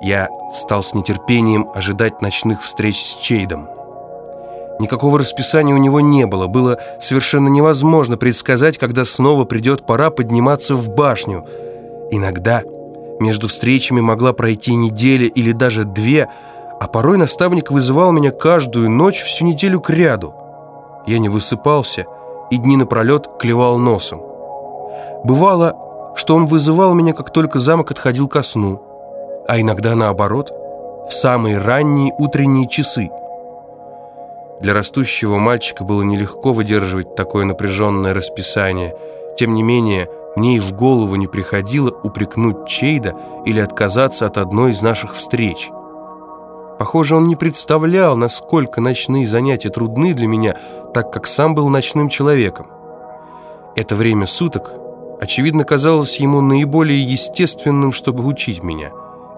Я стал с нетерпением ожидать ночных встреч с Чейдом. Никакого расписания у него не было. Было совершенно невозможно предсказать, когда снова придет пора подниматься в башню. Иногда между встречами могла пройти неделя или даже две, а порой наставник вызывал меня каждую ночь всю неделю к ряду. Я не высыпался и дни напролет клевал носом. Бывало, что он вызывал меня, как только замок отходил ко сну, а иногда наоборот, в самые ранние утренние часы. Для растущего мальчика было нелегко выдерживать такое напряженное расписание. Тем не менее, мне и в голову не приходило упрекнуть Чейда или отказаться от одной из наших встреч. Похоже, он не представлял, насколько ночные занятия трудны для меня, так как сам был ночным человеком. Это время суток, очевидно, казалось ему наиболее естественным, чтобы учить меня.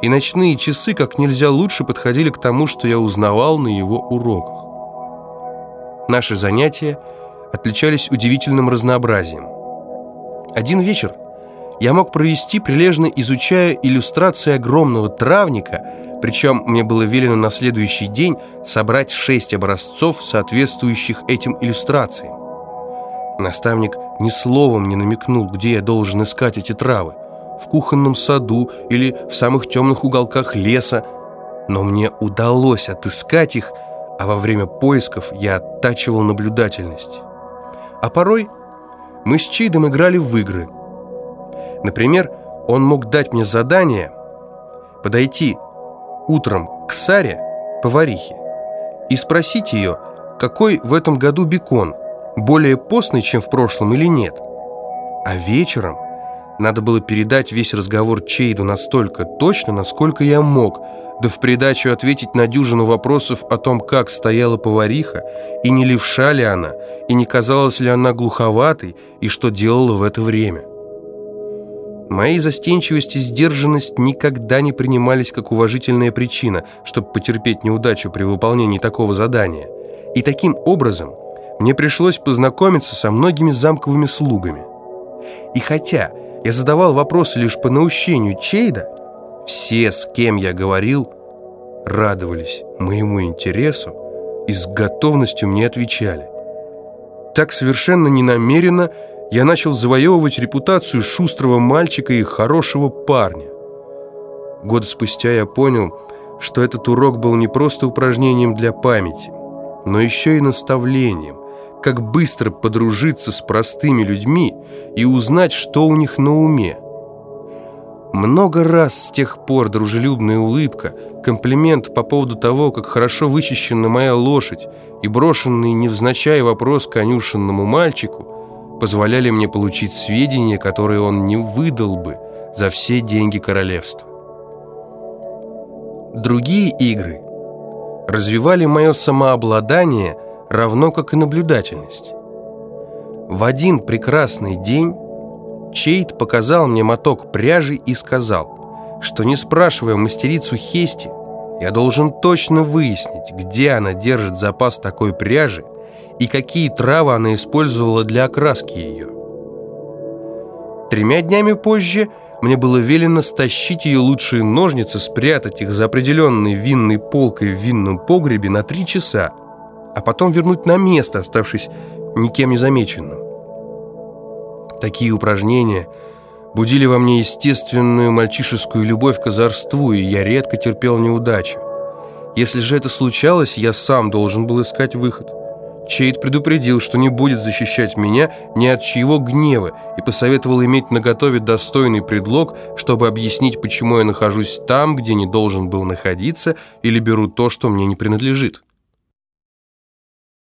И ночные часы как нельзя лучше подходили к тому, что я узнавал на его уроках. Наши занятия отличались удивительным разнообразием. Один вечер я мог провести, прилежно изучая иллюстрации огромного травника, причем мне было велено на следующий день собрать шесть образцов, соответствующих этим иллюстрациям. Наставник ни словом не намекнул, где я должен искать эти травы, в кухонном саду или в самых темных уголках леса, но мне удалось отыскать их – а во время поисков я оттачивал наблюдательность. А порой мы с Чейдом играли в игры. Например, он мог дать мне задание подойти утром к Саре, поварихе, и спросить ее, какой в этом году бекон, более постный, чем в прошлом или нет. А вечером надо было передать весь разговор Чейду настолько точно, насколько я мог – да в придачу ответить на дюжину вопросов о том, как стояла повариха, и не левша ли она, и не казалась ли она глуховатой, и что делала в это время. Мои застенчивость и сдержанность никогда не принимались как уважительная причина, чтобы потерпеть неудачу при выполнении такого задания. И таким образом мне пришлось познакомиться со многими замковыми слугами. И хотя я задавал вопросы лишь по наущению Чейда, все, с кем я говорил, радовались моему интересу и с готовностью мне отвечали. Так совершенно ненамеренно я начал завоевывать репутацию шустрого мальчика и хорошего парня. Год спустя я понял, что этот урок был не просто упражнением для памяти, но еще и наставлением, как быстро подружиться с простыми людьми и узнать, что у них на уме. Много раз с тех пор дружелюбная улыбка, комплимент по поводу того, как хорошо вычищена моя лошадь и брошенный невзначай вопрос конюшенному мальчику позволяли мне получить сведения, которые он не выдал бы за все деньги королевства. Другие игры развивали мое самообладание равно как и наблюдательность. В один прекрасный день Чейд показал мне моток пряжи и сказал, что не спрашивая мастерицу Хести, я должен точно выяснить, где она держит запас такой пряжи и какие травы она использовала для окраски ее. Тремя днями позже мне было велено стащить ее лучшие ножницы, спрятать их за определенной винной полкой в винном погребе на три часа, а потом вернуть на место, оставшись никем не замеченным. Такие упражнения будили во мне естественную мальчишескую любовь к озорству, и я редко терпел неудачи. Если же это случалось, я сам должен был искать выход. Чейд предупредил, что не будет защищать меня ни от чьего гнева и посоветовал иметь наготове достойный предлог, чтобы объяснить, почему я нахожусь там, где не должен был находиться, или беру то, что мне не принадлежит.